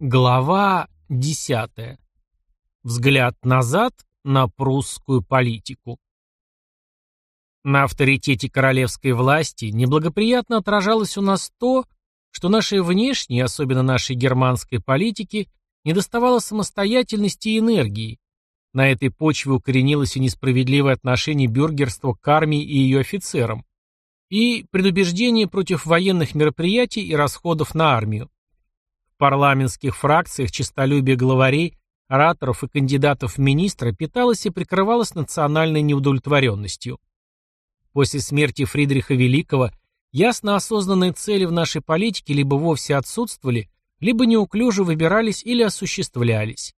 Глава 10. Взгляд назад на прусскую политику. На авторитете королевской власти неблагоприятно отражалось у нас то, что нашей внешней, особенно нашей германской политике, недоставало самостоятельности и энергии. На этой почве укоренилось и несправедливое отношение бюргерства к армии и ее офицерам, и предубеждение против военных мероприятий и расходов на армию. Парламентских фракциях честолюбие главарей, ораторов и кандидатов в министры питалось и прикрывалось национальной неудовлетворенностью. После смерти Фридриха Великого ясно осознанные цели в нашей политике либо вовсе отсутствовали, либо неуклюже выбирались или осуществлялись.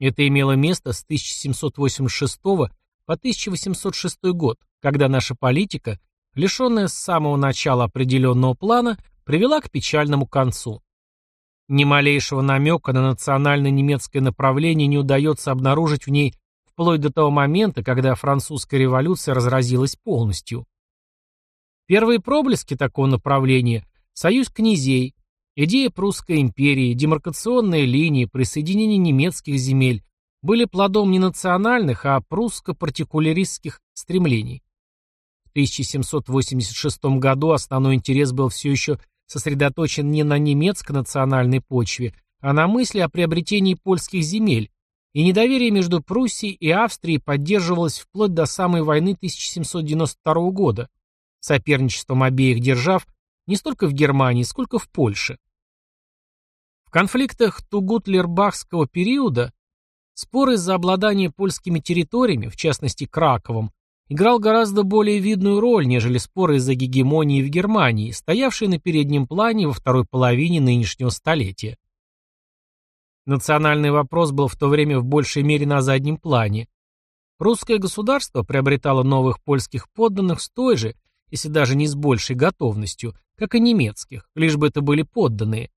Это имело место с 1786 по 1806 год, когда наша политика, лишенная с самого начала определенного плана, привела к печальному концу. Ни малейшего намека на национально-немецкое направление не удается обнаружить в ней вплоть до того момента, когда французская революция разразилась полностью. Первые проблески такого направления – союз князей, идея прусской империи, демаркационные линии, присоединение немецких земель были плодом не национальных, а прусско-партикуляристских стремлений. В 1786 году основной интерес был все еще сосредоточен не на немецко-национальной почве, а на мысли о приобретении польских земель, и недоверие между Пруссией и Австрией поддерживалось вплоть до самой войны 1792 года, соперничеством обеих держав не столько в Германии, сколько в Польше. В конфликтах Тугутлербахского периода спор из-за обладания польскими территориями, в частности Краковом, играл гораздо более видную роль, нежели споры из-за гегемонии в Германии, стоявшие на переднем плане во второй половине нынешнего столетия. Национальный вопрос был в то время в большей мере на заднем плане. Русское государство приобретало новых польских подданных с той же, если даже не с большей готовностью, как и немецких, лишь бы это были подданные.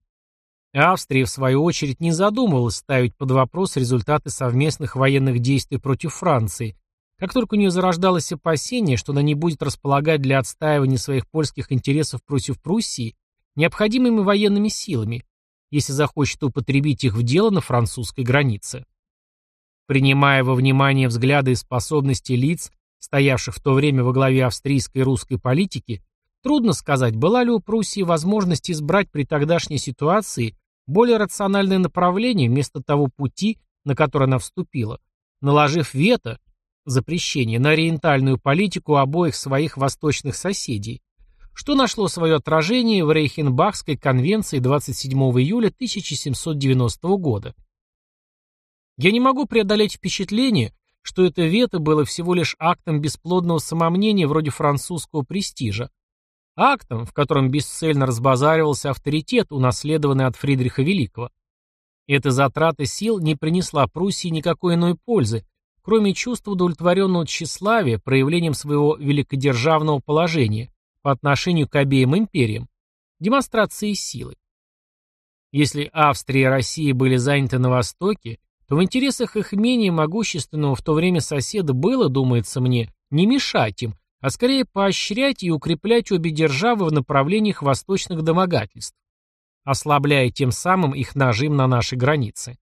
Австрия, в свою очередь, не задумывалась ставить под вопрос результаты совместных военных действий против Франции, как только у нее зарождалось опасение, что она не будет располагать для отстаивания своих польских интересов против Пруссии необходимыми военными силами, если захочет употребить их в дело на французской границе. Принимая во внимание взгляды и способности лиц, стоявших в то время во главе австрийской и русской политики, трудно сказать, была ли у Пруссии возможность избрать при тогдашней ситуации более рациональное направление вместо того пути, на который она вступила, наложив вето, запрещение на ориентальную политику обоих своих восточных соседей, что нашло свое отражение в Рейхенбахской конвенции 27 июля 1790 года. Я не могу преодолеть впечатление, что это вето было всего лишь актом бесплодного самомнения вроде французского престижа, актом, в котором бесцельно разбазаривался авторитет, унаследованный от Фридриха Великого. Эта затрата сил не принесла Пруссии никакой иной пользы, кроме чувства удовлетворенного тщеславия, проявлением своего великодержавного положения по отношению к обеим империям, демонстрацией силы. Если Австрия и Россия были заняты на Востоке, то в интересах их менее могущественного в то время соседа было, думается мне, не мешать им, а скорее поощрять и укреплять обе державы в направлениях восточных домогательств, ослабляя тем самым их нажим на наши границы.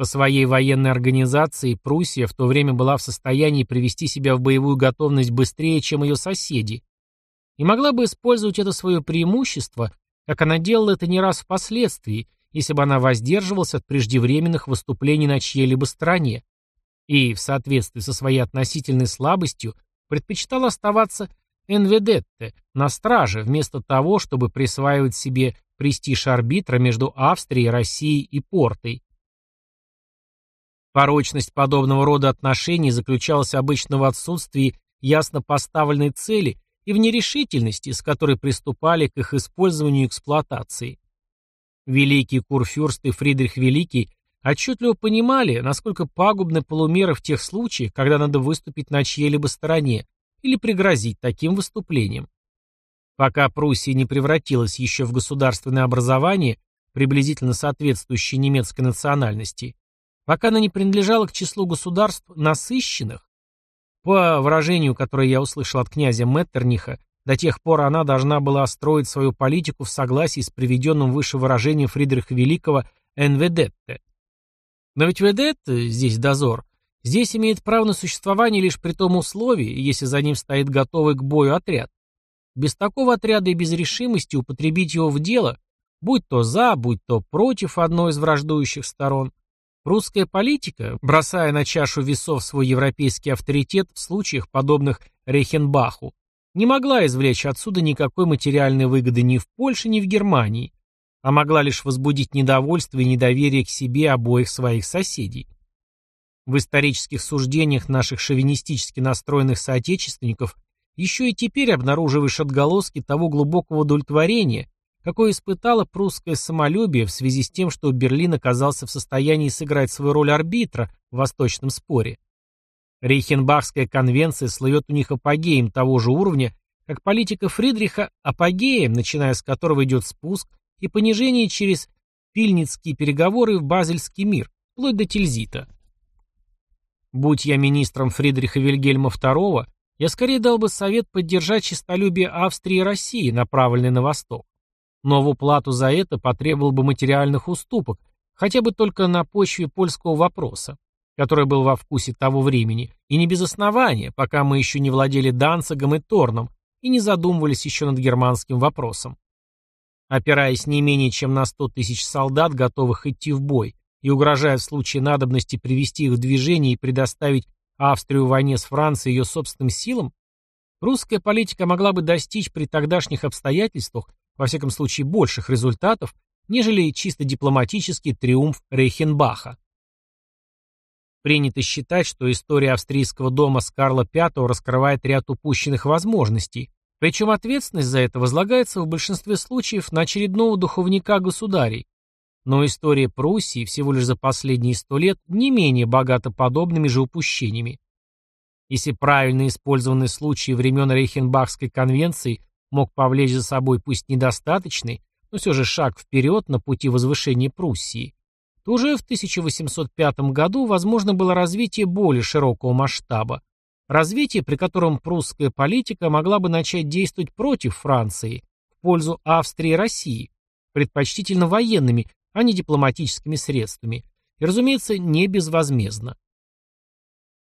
По своей военной организации Пруссия в то время была в состоянии привести себя в боевую готовность быстрее, чем ее соседи, и могла бы использовать это свое преимущество, как она делала это не раз впоследствии, если бы она воздерживалась от преждевременных выступлений на чьей-либо стороне, и, в соответствии со своей относительной слабостью, предпочитала оставаться энведетте, на страже, вместо того, чтобы присваивать себе престиж арбитра между Австрией, Россией и Портой. Порочность подобного рода отношений заключалась обычно в отсутствии ясно поставленной цели и в нерешительности, с которой приступали к их использованию и эксплуатации. Великий Курфюрст и Фридрих Великий отчетливо понимали, насколько пагубны полумеры в тех случаях, когда надо выступить на чьей-либо стороне или пригрозить таким выступлением. Пока Пруссия не превратилась еще в государственное образование, приблизительно соответствующее немецкой национальности, пока она не принадлежала к числу государств насыщенных, по выражению, которое я услышал от князя Меттерниха, до тех пор она должна была строить свою политику в согласии с приведенным выше выражением Фридриха Великого «Энведетте». Но ведь «Ведетте» здесь дозор, здесь имеет право на существование лишь при том условии, если за ним стоит готовый к бою отряд. Без такого отряда и без решимости употребить его в дело, будь то за, будь то против одной из враждующих сторон, русская политика, бросая на чашу весов свой европейский авторитет в случаях, подобных Рейхенбаху, не могла извлечь отсюда никакой материальной выгоды ни в Польше, ни в Германии, а могла лишь возбудить недовольство и недоверие к себе обоих своих соседей. В исторических суждениях наших шовинистически настроенных соотечественников еще и теперь обнаруживаешь отголоски того глубокого удовлетворения, какое испытало прусское самолюбие в связи с тем, что Берлин оказался в состоянии сыграть свою роль арбитра в восточном споре. Рейхенбахская конвенция слывет у них апогеем того же уровня, как политика Фридриха апогеем, начиная с которого идет спуск и понижение через пильницкие переговоры в Базельский мир, вплоть до Тильзита. Будь я министром Фридриха Вильгельма II, я скорее дал бы совет поддержать честолюбие Австрии и России, направленное на восток. Но в уплату за это потребовал бы материальных уступок, хотя бы только на почве польского вопроса, который был во вкусе того времени, и не без основания, пока мы еще не владели Данцигом и Торном и не задумывались еще над германским вопросом. Опираясь не менее чем на 100 тысяч солдат, готовых идти в бой, и угрожая в случае надобности привести их в движение и предоставить Австрию в войне с Францией ее собственным силам, русская политика могла бы достичь при тогдашних обстоятельствах, во всяком случае, больших результатов, нежели чисто дипломатический триумф Рейхенбаха. Принято считать, что история австрийского дома с Карла V раскрывает ряд упущенных возможностей, причем ответственность за это возлагается в большинстве случаев на очередного духовника государей, но история Пруссии всего лишь за последние сто лет не менее богата подобными же упущениями. Если правильно использованный случай времен Рейхенбахской конвенции мог повлечь за собой пусть недостаточный, но все же шаг вперед на пути возвышения Пруссии, то уже в 1805 году возможно было развитие более широкого масштаба, развитие, при котором прусская политика могла бы начать действовать против Франции, в пользу Австрии и России, предпочтительно военными, а не дипломатическими средствами, и, разумеется, не безвозмездно.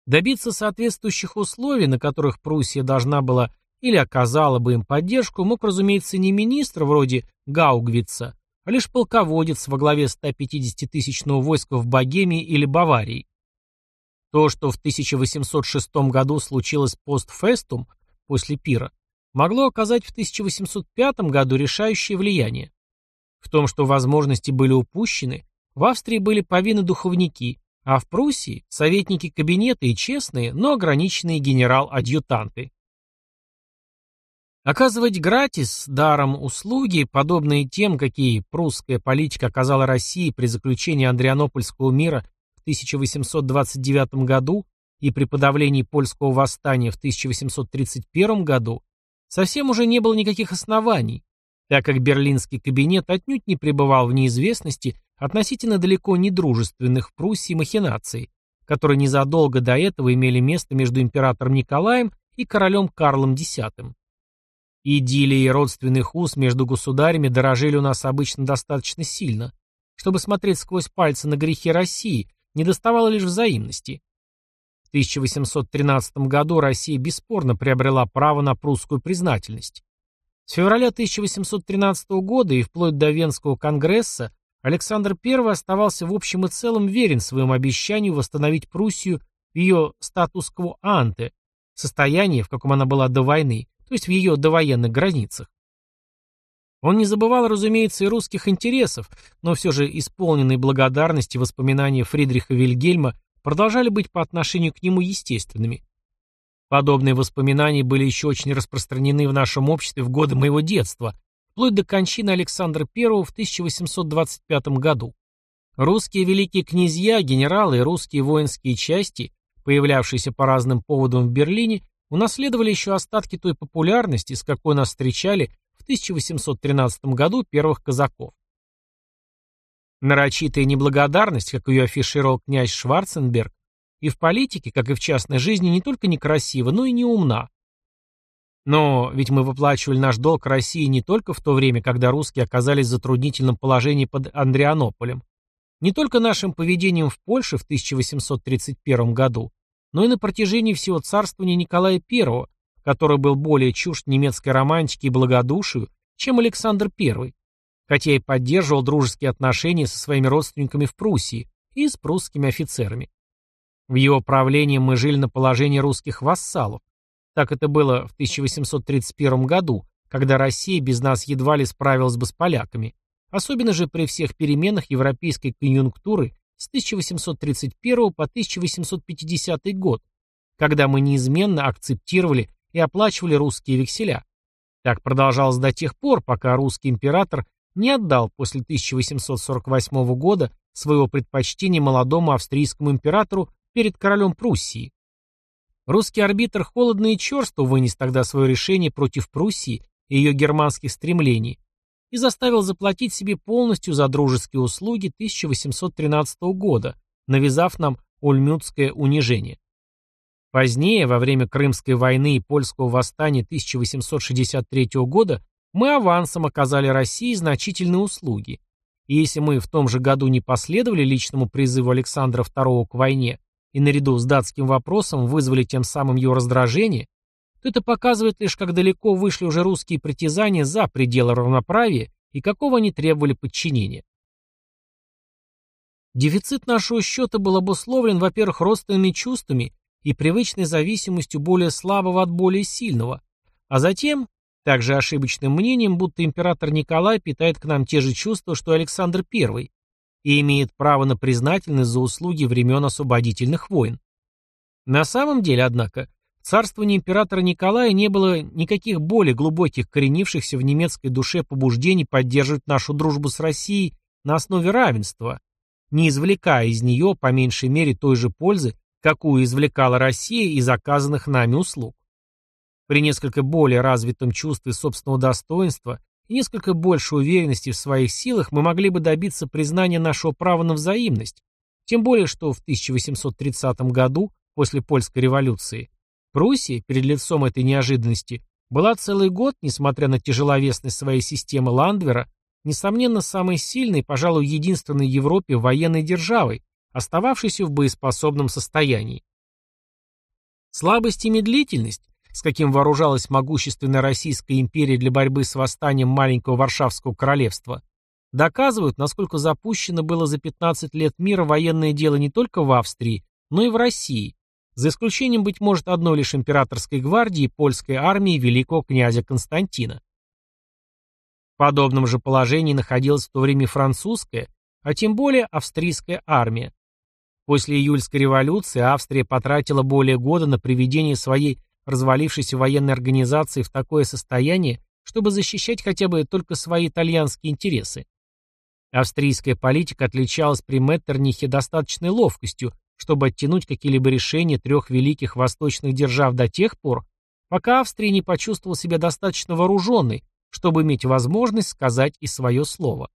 Добиться соответствующих условий, на которых Пруссия должна была или оказала бы им поддержку, мог, разумеется, не министр вроде Гаугвица, а лишь полководец во главе 150-тысячного войска в Богемии или Баварии. То, что в 1806 году случилось постфестум, после пира, могло оказать в 1805 году решающее влияние. В том, что возможности были упущены, в Австрии были повинны духовники, а в Пруссии – советники кабинета и честные, но ограниченные генерал-адъютанты. Оказывать гратис, даром услуги, подобные тем, какие прусская политика оказала России при заключении Андрианопольского мира в 1829 году и при подавлении польского восстания в 1831 году, совсем уже не было никаких оснований, так как берлинский кабинет отнюдь не пребывал в неизвестности относительно далеко не дружественных Пруссии махинаций, которые незадолго до этого имели место между императором Николаем и королем Карлом X. Идиллии родственных уз между государями дорожили у нас обычно достаточно сильно. Чтобы смотреть сквозь пальцы на грехи России, не доставало лишь взаимности. В 1813 году Россия бесспорно приобрела право на прусскую признательность. С февраля 1813 года и вплоть до Венского конгресса Александр I оставался в общем и целом верен своему обещанию восстановить Пруссию в ее статус-кво-анте, состоянии, в каком она была до войны, то есть в ее довоенных границах. Он не забывал, разумеется, и русских интересов, но все же исполненные благодарности воспоминания Фридриха Вильгельма продолжали быть по отношению к нему естественными. Подобные воспоминания были еще очень распространены в нашем обществе в годы моего детства, вплоть до кончины Александра I в 1825 году. Русские великие князья, генералы и русские воинские части, появлявшиеся по разным поводам в Берлине, унаследовали еще остатки той популярности, с какой нас встречали в 1813 году первых казаков. Нарочитая неблагодарность, как ее афишировал князь Шварценберг, и в политике, как и в частной жизни, не только некрасива, но и не умна. Но ведь мы выплачивали наш долг России не только в то время, когда русские оказались в затруднительном положении под Андрианополем, Не только нашим поведением в Польше в 1831 году, но и на протяжении всего царствования Николая I, который был более чужд немецкой романтики и благодушию, чем Александр I, хотя и поддерживал дружеские отношения со своими родственниками в Пруссии и с прусскими офицерами. В его правлении мы жили на положении русских вассалов. Так это было в 1831 году, когда Россия без нас едва ли справилась бы с поляками, особенно же при всех переменах европейской конъюнктуры с 1831 по 1850 год, когда мы неизменно акцептировали и оплачивали русские векселя. Так продолжалось до тех пор, пока русский император не отдал после 1848 года своего предпочтения молодому австрийскому императору перед королем Пруссии. Русский арбитр холодно и черство вынес тогда свое решение против Пруссии и ее германских стремлений и заставил заплатить себе полностью за дружеские услуги 1813 года, навязав нам ульмютское унижение. Позднее, во время Крымской войны и польского восстания 1863 года, мы авансом оказали России значительные услуги. И если мы в том же году не последовали личному призыву Александра II к войне и наряду с датским вопросом вызвали тем самым его раздражение, это показывает лишь, как далеко вышли уже русские притязания за пределы равноправия и какого они требовали подчинения. Дефицит нашего счета был обусловлен, во-первых, родственными чувствами и привычной зависимостью более слабого от более сильного, а затем также ошибочным мнением, будто император Николай питает к нам те же чувства, что и Александр I, и имеет право на признательность за услуги времен освободительных войн. На самом деле, однако, в царствовании императора Николая не было никаких более глубоких коренившихся в немецкой душе побуждений поддерживать нашу дружбу с Россией на основе равенства, не извлекая из нее по меньшей мере той же пользы, какую извлекала Россия из оказанных нами услуг. При несколько более развитом чувстве собственного достоинства и несколько большей уверенности в своих силах мы могли бы добиться признания нашего права на взаимность, тем более что в 1830 году, после польской революции, Пруссия, перед лицом этой неожиданности, была целый год, несмотря на тяжеловесность своей системы Ландвера, несомненно самой сильной, пожалуй, единственной в Европе военной державой, остававшейся в боеспособном состоянии. Слабость и медлительность, с каким вооружалась могущественная Российская империя для борьбы с восстанием маленького Варшавского королевства, доказывают, насколько запущено было за 15 лет мира военное дело не только в Австрии, но и в России, за исключением, быть может, одной лишь императорской гвардии и польской армии великого князя Константина. В подобном же положении находилась в то время французская, а тем более австрийская армия. После июльской революции Австрия потратила более года на приведение своей развалившейся военной организации в такое состояние, чтобы защищать хотя бы только свои итальянские интересы. Австрийская политика отличалась при Меттернихе достаточной ловкостью, чтобы оттянуть какие-либо решения трех великих восточных держав до тех пор, пока Австрия не почувствовала себя достаточно вооруженной, чтобы иметь возможность сказать и свое слово.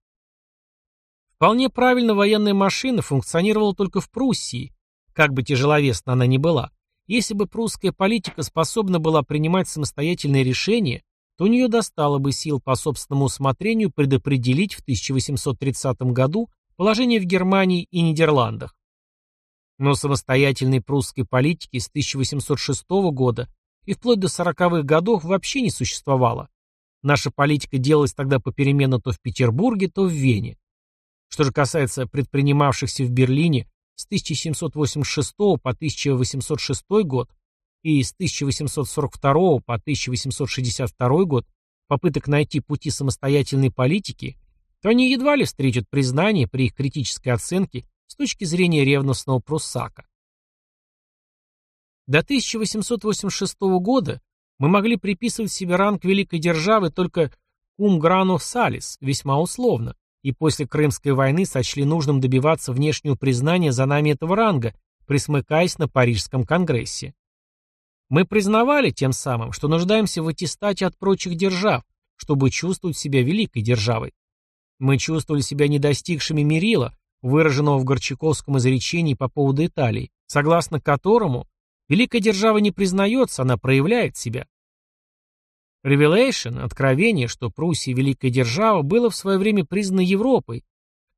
Вполне правильно военная машина функционировала только в Пруссии, как бы тяжеловесна она ни была, если бы прусская политика способна была принимать самостоятельные решения, то у нее достало бы сил по собственному усмотрению предопределить в 1830 году положение в Германии и Нидерландах. Но самостоятельной прусской политики с 1806 года и вплоть до 40-х годов вообще не существовало. Наша политика делалась тогда попеременно то в Петербурге, то в Вене. Что же касается предпринимавшихся в Берлине с 1786 по 1806 год и с 1842 по 1862 год попыток найти пути самостоятельной политики, то они едва ли встретят признание при их критической оценке с точки зрения ревностного пруссака. До 1886 года мы могли приписывать себе ранг великой державы только grano salis, весьма условно, и после Крымской войны сочли нужным добиваться внешнего признания за нами этого ранга, присмыкаясь на Парижском конгрессе. Мы признавали тем самым, что нуждаемся в аттестате от прочих держав, чтобы чувствовать себя великой державой. Мы чувствовали себя не достигшими мерила, выраженного в Горчаковском изречении по поводу Италии, согласно которому великая держава не признается, она проявляет себя. Revelation, откровение, что Пруссия великая держава, было в свое время признано Европой,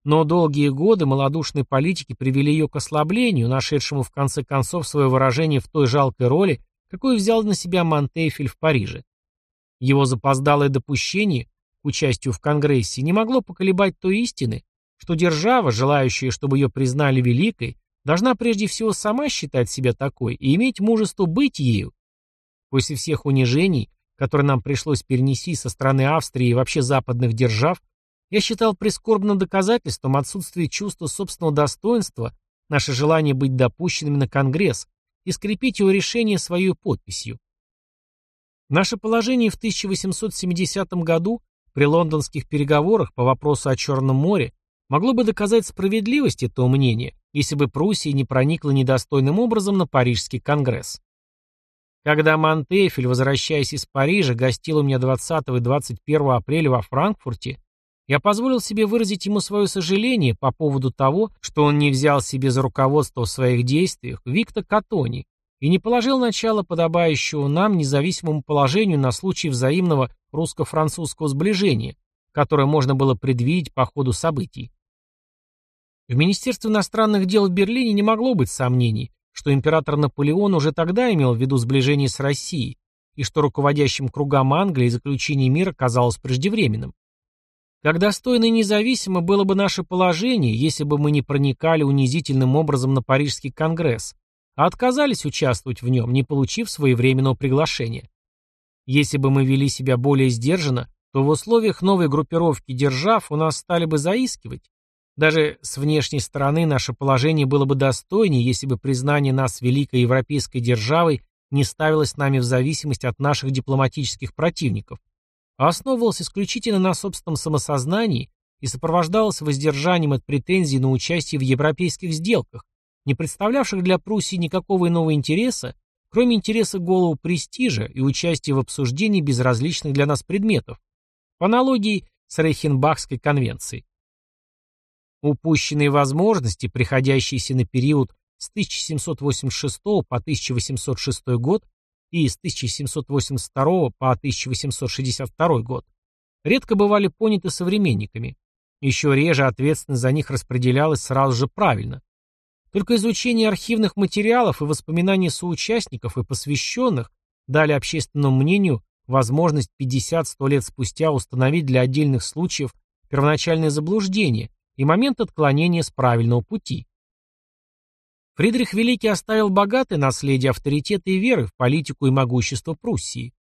Но долгие годы малодушной политики привели ее к ослаблению, нашедшему в конце концов свое выражение в той жалкой роли, какую взял на себя Монтефель в Париже. Его запоздалое допущение к участию в Конгрессе не могло поколебать той истины, что держава, желающая, чтобы ее признали великой, должна прежде всего сама считать себя такой и иметь мужество быть ею. После всех унижений, которые нам пришлось перенести со стороны Австрии и вообще западных держав, я считал прискорбным доказательством отсутствия чувства собственного достоинства наше желание быть допущенными на Конгресс и скрепить его решение своей подписью. Наше положение в 1870 году при лондонских переговорах по вопросу о Черном море могло бы доказать справедливость этого мнения, если бы Пруссия не проникла недостойным образом на Парижский конгресс. Когда Монтефель, возвращаясь из Парижа, гостил у меня 20 и 21 апреля во Франкфурте, я позволил себе выразить ему свое сожаление по поводу того, что он не взял себе за руководство в своих действиях Викта Катони и не положил начало подобающего нам независимому положению на случай взаимного русско-французского сближения, которое можно было предвидеть по ходу событий. В Министерстве иностранных дел в Берлине не могло быть сомнений, что император Наполеон уже тогда имел в виду сближение с Россией, и что руководящим кругам Англии заключение мира казалось преждевременным. Как достойно и независимо было бы наше положение, если бы мы не проникали унизительным образом на Парижский конгресс, а отказались участвовать в нем, не получив своевременного приглашения. Если бы мы вели себя более сдержанно, то в условиях новой группировки держав у нас стали бы заискивать. Даже с внешней стороны наше положение было бы достойнее, если бы признание нас великой европейской державой не ставилось нами в зависимость от наших дипломатических противников а основывалась исключительно на собственном самосознании и сопровождалась воздержанием от претензий на участие в европейских сделках, не представлявших для Пруссии никакого иного интереса, кроме интереса голого престижа и участия в обсуждении безразличных для нас предметов, по аналогии с Рейхенбахской конвенцией. Упущенные возможности, приходящиеся на период с 1786 по 1806 год, и с 1782 по 1862 год, редко бывали поняты современниками. Еще реже ответственность за них распределялась сразу же правильно. Только изучение архивных материалов и воспоминания соучастников и посвященных дали общественному мнению возможность 50-100 лет спустя установить для отдельных случаев первоначальное заблуждение и момент отклонения с правильного пути. Фридрих Великий оставил богатое наследие авторитета и веры в политику и могущество Пруссии.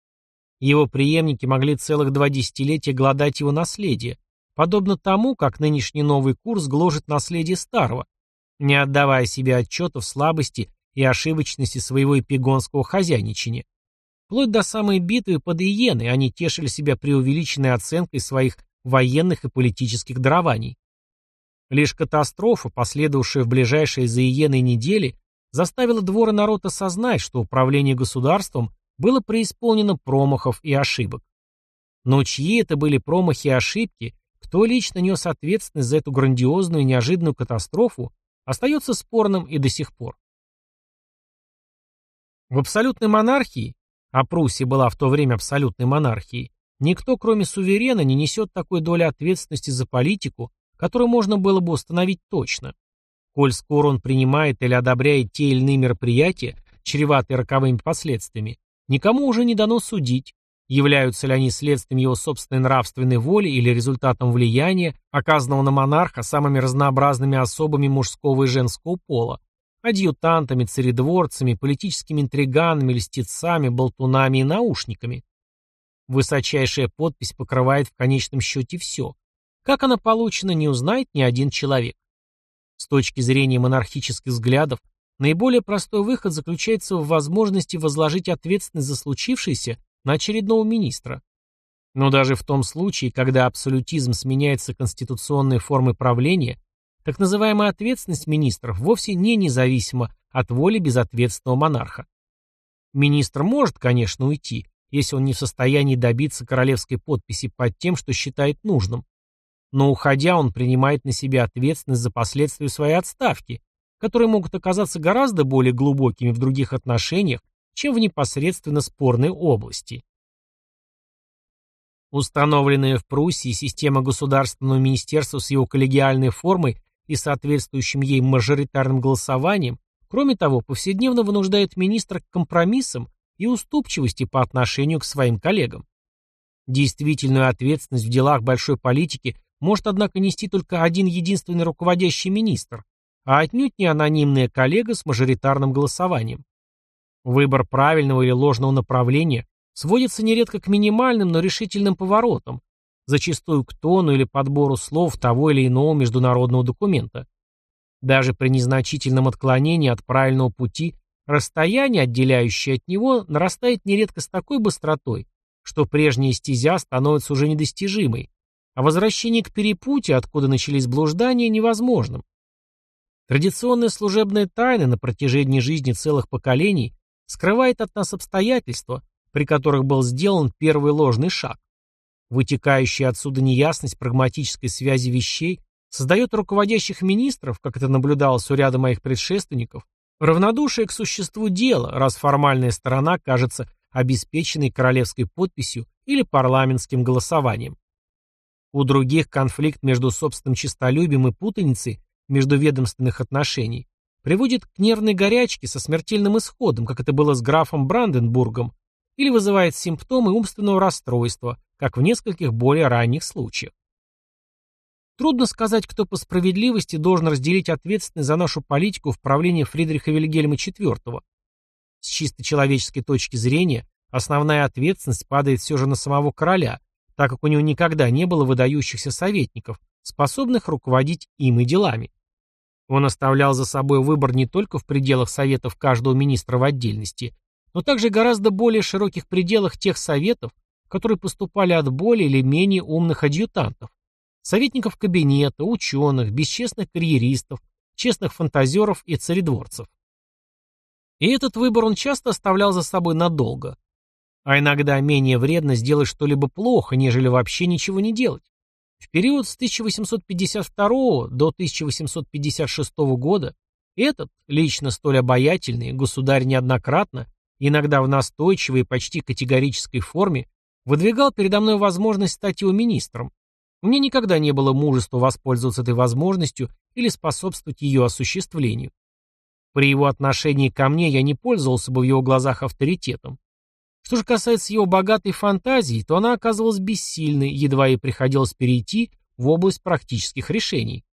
Его преемники могли целых два десятилетия гладать его наследие, подобно тому, как нынешний новый курс гложет наследие старого, не отдавая себе отчета в слабости и ошибочности своего эпигонского хозяйничания. Вплоть до самой битвы под Иеной они тешили себя преувеличенной оценкой своих военных и политических дарований. Лишь катастрофа, последовавшая в ближайшие за Иеной недели, заставила двор и народ осознать, что управление государством было преисполнено промахов и ошибок. Но чьи это были промахи и ошибки, кто лично нес ответственность за эту грандиозную и неожиданную катастрофу, остается спорным и до сих пор. В абсолютной монархии, а Пруссия была в то время абсолютной монархией, никто, кроме суверена, не несет такой доли ответственности за политику, которую можно было бы установить точно. Коль скоро он принимает или одобряет те или иные мероприятия, чреватые роковыми последствиями, никому уже не дано судить, являются ли они следствием его собственной нравственной воли или результатом влияния, оказанного на монарха самыми разнообразными особами мужского и женского пола, адъютантами, царедворцами, политическими интриганами, льстецами, болтунами и наушниками. Высочайшая подпись покрывает в конечном счете все, как она получена, не узнает ни один человек. С точки зрения монархических взглядов, наиболее простой выход заключается в возможности возложить ответственность за случившееся на очередного министра. Но даже в том случае, когда абсолютизм сменяется конституционной формой правления, так называемая ответственность министров вовсе не независима от воли безответственного монарха. Министр может, конечно, уйти, если он не в состоянии добиться королевской подписи под тем, что считает нужным но уходя он принимает на себя ответственность за последствия своей отставки, которые могут оказаться гораздо более глубокими в других отношениях, чем в непосредственно спорной области. Установленная в Пруссии система государственного министерства с его коллегиальной формой и соответствующим ей мажоритарным голосованием, кроме того, повседневно вынуждает министра к компромиссам и уступчивости по отношению к своим коллегам. Действительную ответственность в делах большой политики может, однако, нести только один единственный руководящий министр, а отнюдь не анонимная коллега с мажоритарным голосованием. Выбор правильного или ложного направления сводится нередко к минимальным, но решительным поворотам, зачастую к тону или подбору слов того или иного международного документа. Даже при незначительном отклонении от правильного пути расстояние, отделяющее от него, нарастает нередко с такой быстротой, что прежняя стезя становится уже недостижимой, а возвращение к перепутью, откуда начались блуждания, невозможным. Традиционная служебная тайна на протяжении жизни целых поколений скрывает от нас обстоятельства, при которых был сделан первый ложный шаг. Вытекающая отсюда неясность прагматической связи вещей создает руководящих министров, как это наблюдалось у ряда моих предшественников, равнодушие к существу дела, раз формальная сторона кажется обеспеченной королевской подписью или парламентским голосованием. У других конфликт между собственным честолюбием и путаницей междуведомственных отношений приводит к нервной горячке со смертельным исходом, как это было с графом Бранденбургом, или вызывает симптомы умственного расстройства, как в нескольких более ранних случаях. Трудно сказать, кто по справедливости должен разделить ответственность за нашу политику в правлении Фридриха Вильгельма IV. С чисто человеческой точки зрения, основная ответственность падает все же на самого короля, так как у него никогда не было выдающихся советников, способных руководить им и делами. Он оставлял за собой выбор не только в пределах советов каждого министра в отдельности, но также гораздо более широких пределах тех советов, которые поступали от более или менее умных адъютантов, советников кабинета, ученых, бесчестных карьеристов, честных фантазеров и царедворцев. И этот выбор он часто оставлял за собой надолго. А иногда менее вредно сделать что-либо плохо, нежели вообще ничего не делать. В период с 1852 до 1856 года этот, лично столь обаятельный, государь неоднократно, иногда в настойчивой и почти категорической форме, выдвигал передо мной возможность стать его министром. У меня никогда не было мужества воспользоваться этой возможностью или способствовать ее осуществлению. При его отношении ко мне я не пользовался бы в его глазах авторитетом. Что же касается его богатой фантазии, то она оказывалась бессильной, едва ей приходилось перейти в область практических решений.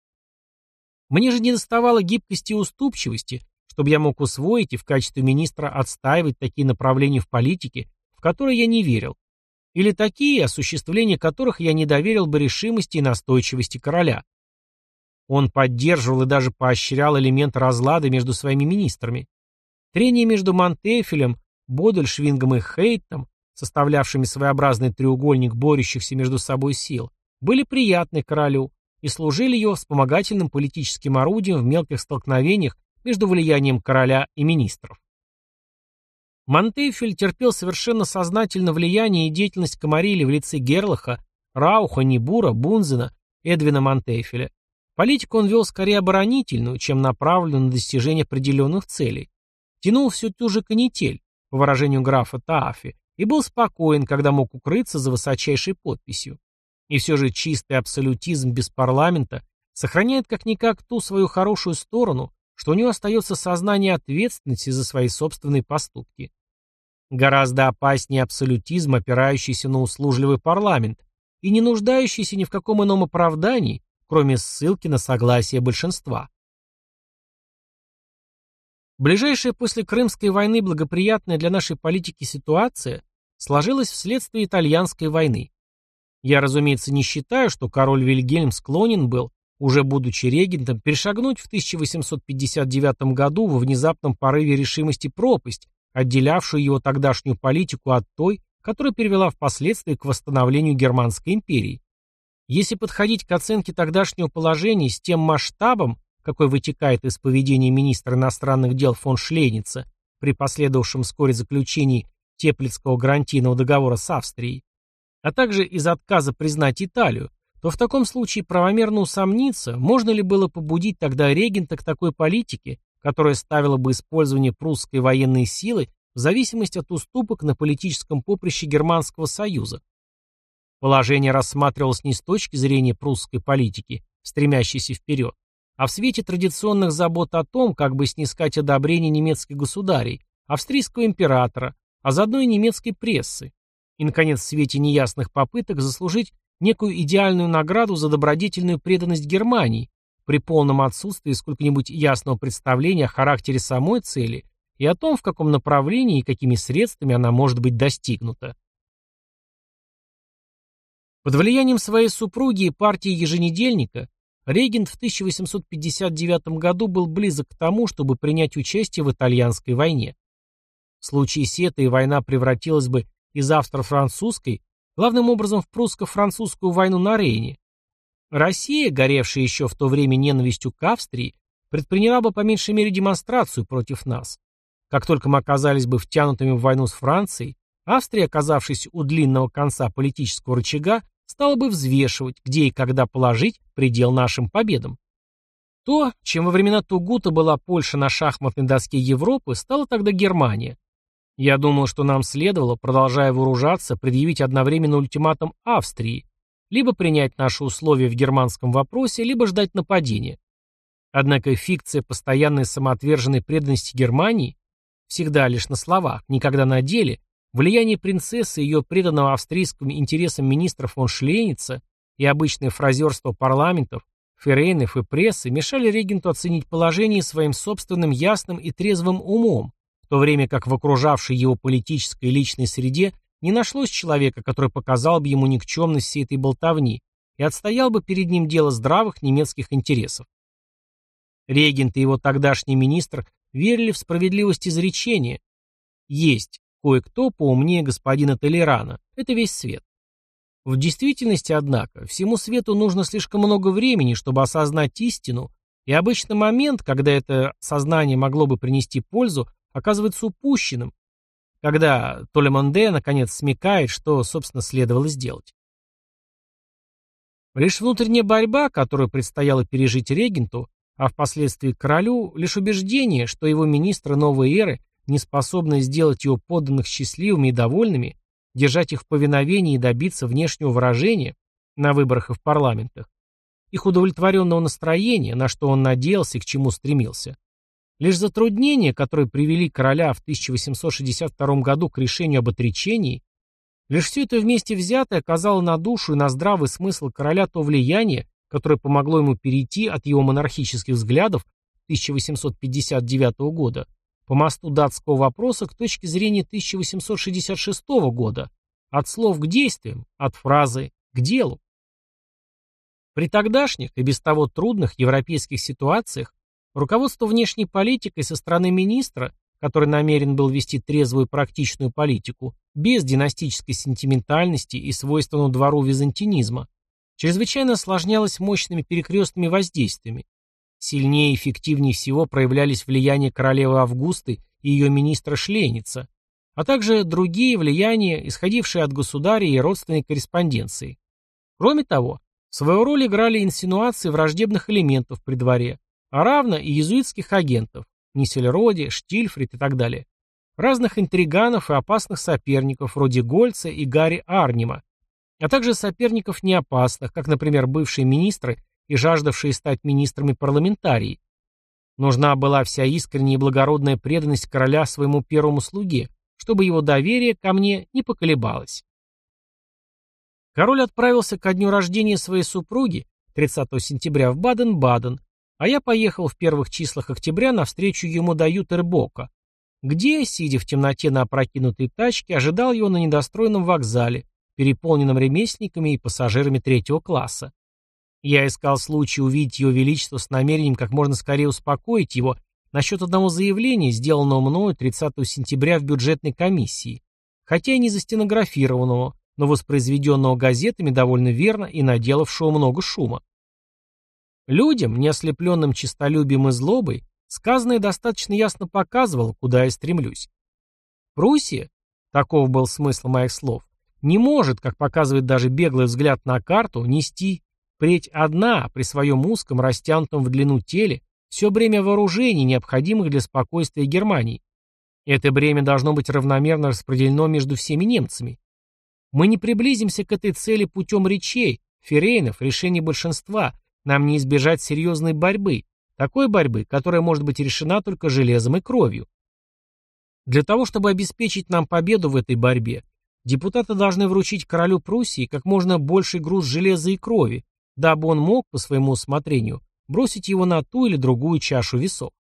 Мне же не доставало гибкости и уступчивости, чтобы я мог усвоить и в качестве министра отстаивать такие направления в политике, в которые я не верил, или такие, осуществление которых я не доверил бы решимости и настойчивости короля. Он поддерживал и даже поощрял элемент разлада между своими министрами. Трение между Монтефелем Бодельшвингом и Хейтом, составлявшими своеобразный треугольник борющихся между собой сил, были приятны королю и служили его вспомогательным политическим орудием в мелких столкновениях между влиянием короля и министров. Монтефель терпел совершенно сознательно влияние и деятельность Камарили в лице Герлаха, Рауха, Нибура, Бунзена, Эдвина Монтефеля. Политику он вел скорее оборонительную, чем направленную на достижение определенных целей. Тянул всю ту же канитель, по выражению графа Таафи, и был спокоен, когда мог укрыться за высочайшей подписью. И все же чистый абсолютизм без парламента сохраняет как-никак ту свою хорошую сторону, что у него остается сознание ответственности за свои собственные поступки. Гораздо опаснее абсолютизм, опирающийся на услужливый парламент и не нуждающийся ни в каком ином оправдании, кроме ссылки на согласие большинства. Ближайшая после Крымской войны благоприятная для нашей политики ситуация сложилась вследствие итальянской войны. Я, разумеется, не считаю, что король Вильгельм склонен был, уже будучи регентом, перешагнуть в 1859 году во внезапном порыве решимости пропасть, отделявшую его тогдашнюю политику от той, которая привела впоследствии к восстановлению Германской империи. Если подходить к оценке тогдашнего положения с тем масштабом, какой вытекает из поведения министра иностранных дел фон Шлейница при последовавшем вскоре заключении Теплицкого гарантийного договора с Австрией, а также из отказа признать Италию, то в таком случае правомерно усомниться, можно ли было побудить тогда регента к такой политике, которая ставила бы использование прусской военной силы в зависимости от уступок на политическом поприще Германского Союза. Положение рассматривалось не с точки зрения прусской политики, стремящейся вперед, а в свете традиционных забот о том, как бы снискать одобрение немецких государей, австрийского императора, а заодно и немецкой прессы, и, наконец, в свете неясных попыток заслужить некую идеальную награду за добродетельную преданность Германии при полном отсутствии сколько-нибудь ясного представления о характере самой цели и о том, в каком направлении и какими средствами она может быть достигнута. Под влиянием своей супруги и партии еженедельника Регент в 1859 году был близок к тому, чтобы принять участие в итальянской войне. В случае Сеты война превратилась бы из австро-французской, главным образом в прусско-французскую войну на Рейне. Россия, горевшая еще в то время ненавистью к Австрии, предприняла бы по меньшей мере демонстрацию против нас. Как только мы оказались бы втянутыми в войну с Францией, Австрия, оказавшись у длинного конца политического рычага, стала бы взвешивать, где и когда положить предел нашим победам. То, чем во времена Тугута была Польша на шахматной доске Европы, стала тогда Германия. Я думал, что нам следовало, продолжая вооружаться, предъявить одновременно ультиматум Австрии, либо принять наши условия в германском вопросе, либо ждать нападения. Однако фикция постоянной самоотверженной преданности Германии, всегда лишь на словах, никогда на деле, влияние принцессы и ее преданного австрийским интересам министра фон Шлейница и обычное фразерство парламентов, ферейнов и прессы мешали регенту оценить положение своим собственным ясным и трезвым умом, то время как в окружавшей его политической и личной среде не нашлось человека, который показал бы ему никчемность всей этой болтовни и отстоял бы перед ним дело здравых немецких интересов. Регент и его тогдашний министр верили в справедливость изречения «Есть кое-кто поумнее господина Толерана, это весь свет». В действительности, однако, всему свету нужно слишком много времени, чтобы осознать истину, и обычно момент, когда это сознание могло бы принести пользу, оказывается упущенным, когда Толемонде наконец смекает, что, собственно, следовало сделать. Лишь внутренняя борьба, которую предстояло пережить регенту, а впоследствии королю, лишь убеждение, что его министры новой эры не способны сделать его подданных счастливыми и довольными, держать их в повиновении и добиться внешнего выражения на выборах и в парламентах, их удовлетворенного настроения, на что он надеялся и к чему стремился, Лишь затруднения, которые привели короля в 1862 году к решению об отречении, лишь все это вместе взятое оказало на душу и на здравый смысл короля то влияние, которое помогло ему перейти от его монархических взглядов 1859 года по мосту датского вопроса к точке зрения 1866 года, от слов к действиям, от фразы к делу. При тогдашних и без того трудных европейских ситуациях Руководство внешней политикой со стороны министра, который намерен был вести трезвую практичную политику, без династической сентиментальности и свойственного двору византинизма, чрезвычайно осложнялось мощными перекрестными воздействиями. Сильнее и эффективнее всего проявлялись влияние королевы Августы и ее министра Шлейница, а также другие влияния, исходившие от государя и родственной корреспонденции. Кроме того, свою роль играли инсинуации враждебных элементов при дворе, а равно и иезуитских агентов, Нисельроди, Штильфрид и так далее, разных интриганов и опасных соперников, вроде Гольца и Гарри Арнима, а также соперников неопасных, как, например, бывшие министры и жаждавшие стать министрами парламентарии. Нужна была вся искренняя и благородная преданность короля своему первому слуге, чтобы его доверие ко мне не поколебалось. Король отправился ко дню рождения своей супруги, 30 сентября, в Баден-Баден, а я поехал в первых числах октября навстречу ему до Ютербока, где, сидя в темноте на опрокинутой тачке, ожидал его на недостроенном вокзале, переполненном ремесленниками и пассажирами третьего класса. Я искал случай увидеть его величество с намерением как можно скорее успокоить его насчет одного заявления, сделанного мною 30 сентября в бюджетной комиссии, хотя и не застенографированного, но воспроизведенного газетами довольно верно и наделавшего много шума. Людям, не ослепленным честолюбием и злобой, сказанное достаточно ясно показывало, куда я стремлюсь. Пруссия, таков был смысл моих слов, не может, как показывает даже беглый взгляд на карту, нести впредь одна при своем узком, растянутом в длину теле, все бремя вооружений, необходимых для спокойствия Германии. Это бремя должно быть равномерно распределено между всеми немцами. Мы не приблизимся к этой цели путем речей, ферейнов, решений большинства. Нам не избежать серьезной борьбы. Такой борьбы, которая может быть решена только железом и кровью. Для того, чтобы обеспечить нам победу в этой борьбе, депутаты должны вручить королю Пруссии как можно больший груз железа и крови, дабы он мог, по своему усмотрению, бросить его на ту или другую чашу весов.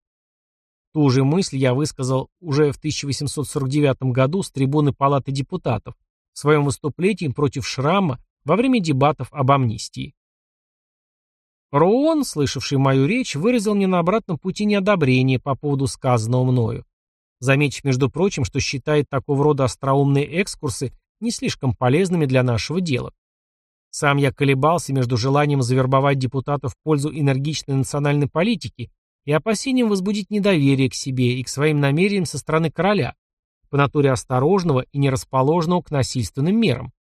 Ту же мысль я высказал уже в 1849 году с трибуны Палаты депутатов в своем выступлении против Шрама во время дебатов об амнистии. Роуон, слышавший мою речь, выразил мне на обратном пути неодобрение по поводу сказанного мною, заметив, между прочим, что считает такого рода остроумные экскурсы не слишком полезными для нашего дела. Сам я колебался между желанием завербовать депутатов в пользу энергичной национальной политики и опасением возбудить недоверие к себе и к своим намерениям со стороны короля, по натуре осторожного и нерасположенного к насильственным мерам.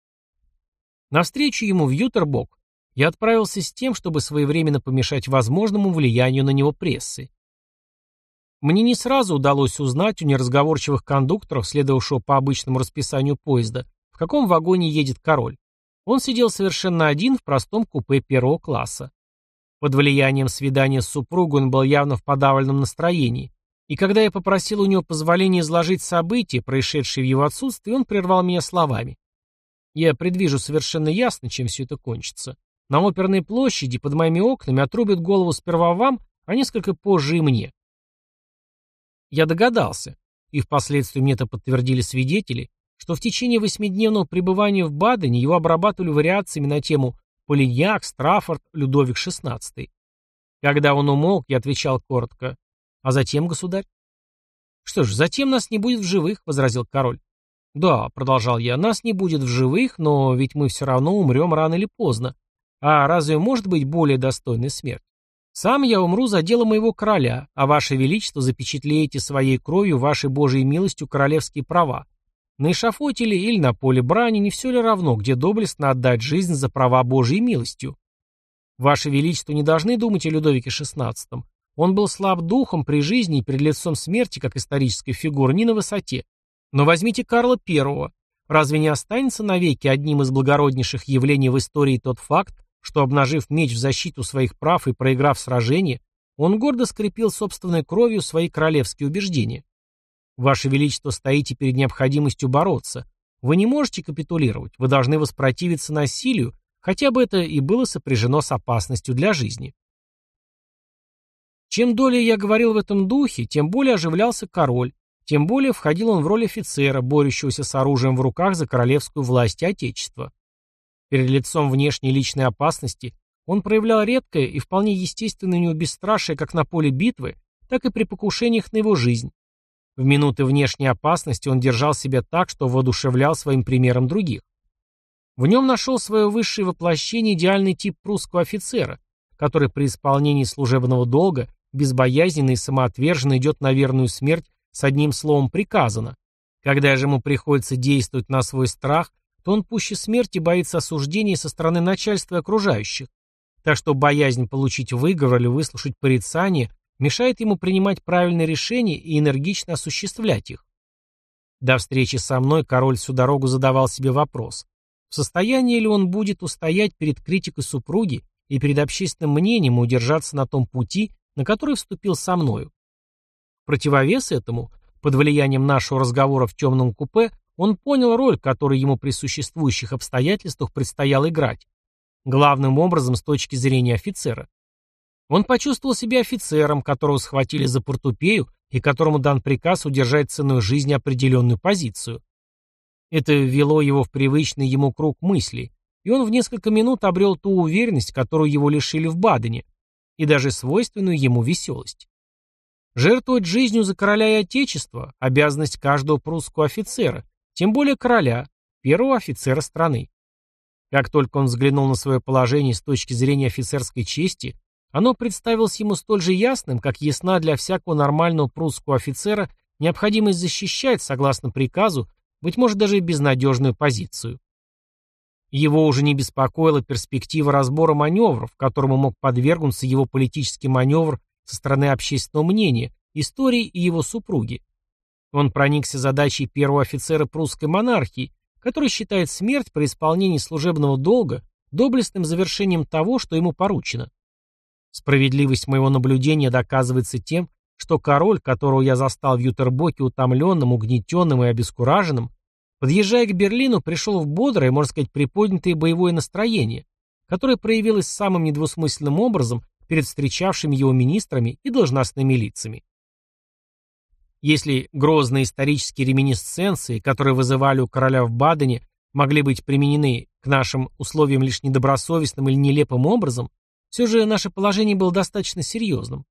Навстречу ему в Ютербок я отправился с тем, чтобы своевременно помешать возможному влиянию на него прессы. Мне не сразу удалось узнать у неразговорчивых кондукторов, следовавшего по обычному расписанию поезда, в каком вагоне едет король. Он сидел совершенно один в простом купе первого класса. Под влиянием свидания с супругой он был явно в подавленном настроении, и когда я попросил у него позволения изложить события, происшедшие в его отсутствии, он прервал меня словами. Я предвижу совершенно ясно, чем все это кончится. На оперной площади под моими окнами отрубят голову сперва вам, а несколько позже и мне. Я догадался, и впоследствии мне это подтвердили свидетели, что в течение восьмидневного пребывания в Бадене его обрабатывали вариациями на тему Полиньяк, Страффорд, Людовик XVI. Когда он умолк, я отвечал коротко. А затем, государь? Что ж, затем нас не будет в живых, возразил король. Да, продолжал я, нас не будет в живых, но ведь мы все равно умрем рано или поздно. А разве может быть более достойной смерть? Сам я умру за дело моего короля, а ваше величество запечатлеете своей кровью вашей божьей милостью королевские права, на эшафоте ли или на поле брани не все ли равно, где доблестно отдать жизнь за права Божьей милостью? Ваше Величество не должны думать о Людовике XVI. Он был слаб духом при жизни и перед лицом смерти, как историческая фигура, не на высоте. Но возьмите Карла I. Разве не останется навеки одним из благороднейших явлений в истории тот факт, что, обнажив меч в защиту своих прав и проиграв сражение, он гордо скрепил собственной кровью свои королевские убеждения? Ваше Величество стоите перед необходимостью бороться. Вы не можете капитулировать, вы должны воспротивиться насилию, хотя бы это и было сопряжено с опасностью для жизни. Чем долее я говорил в этом духе, тем более оживлялся король, тем более входил он в роль офицера, борющегося с оружием в руках за королевскую власть и отечество. Перед лицом внешней личной опасности он проявлял редкое и вполне естественное у него бесстрашие как на поле битвы, так и при покушениях на его жизнь, в минуты внешней опасности он держал себя так, что воодушевлял своим примером других. В нем нашел свое высшее воплощение идеальный тип прусского офицера, который при исполнении служебного долга безбоязненно и самоотверженно идет на верную смерть с одним словом приказано. Когда же ему приходится действовать на свой страх, то он пуще смерти боится осуждения со стороны начальства и окружающих. Так что боязнь получить выговор или выслушать порицание мешает ему принимать правильные решения и энергично осуществлять их. До встречи со мной король всю дорогу задавал себе вопрос, в состоянии ли он будет устоять перед критикой супруги и перед общественным мнением удержаться на том пути, на который вступил со мною. Противовес этому, под влиянием нашего разговора в темном купе, он понял роль, которую ему при существующих обстоятельствах предстояло играть, главным образом с точки зрения офицера. Он почувствовал себя офицером, которого схватили за портупею и которому дан приказ удержать ценой жизни определенную позицию. Это ввело его в привычный ему круг мыслей, и он в несколько минут обрел ту уверенность, которую его лишили в Бадене, и даже свойственную ему веселость. Жертвовать жизнью за короля и отечество – обязанность каждого прусского офицера, тем более короля, первого офицера страны. Как только он взглянул на свое положение с точки зрения офицерской чести, оно представилось ему столь же ясным, как ясна для всякого нормального прусского офицера необходимость защищать, согласно приказу, быть может даже безнадежную позицию. Его уже не беспокоила перспектива разбора маневров, которому мог подвергнуться его политический маневр со стороны общественного мнения, истории и его супруги. Он проникся задачей первого офицера прусской монархии который считает смерть при исполнении служебного долга доблестным завершением того, что ему поручено. Справедливость моего наблюдения доказывается тем, что король, которого я застал в Ютербоке утомленным, угнетенным и обескураженным, подъезжая к Берлину, пришел в бодрое, можно сказать, приподнятое боевое настроение, которое проявилось самым недвусмысленным образом перед встречавшими его министрами и должностными лицами. Если грозные исторические реминисценции, которые вызывали у короля в Бадене, могли быть применены к нашим условиям лишь недобросовестным или нелепым образом, все же наше положение было достаточно серьезным.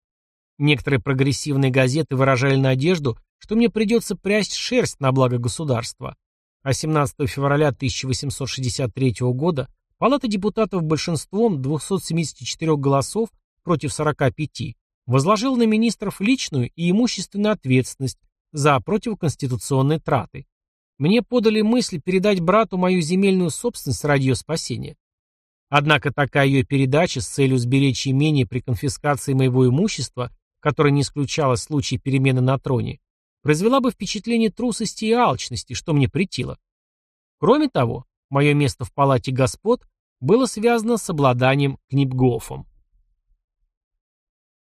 Некоторые прогрессивные газеты выражали надежду, что мне придется прясть шерсть на благо государства. А 17 февраля 1863 года Палата депутатов большинством 274 голосов против 45 возложил на министров личную и имущественную ответственность за противоконституционные траты. Мне подали мысль передать брату мою земельную собственность ради ее спасения. Однако такая ее передача с целью сберечь имение при конфискации моего имущества, которое не исключало случай перемены на троне, произвела бы впечатление трусости и алчности, что мне претило. Кроме того, мое место в палате господ было связано с обладанием Книпгофом.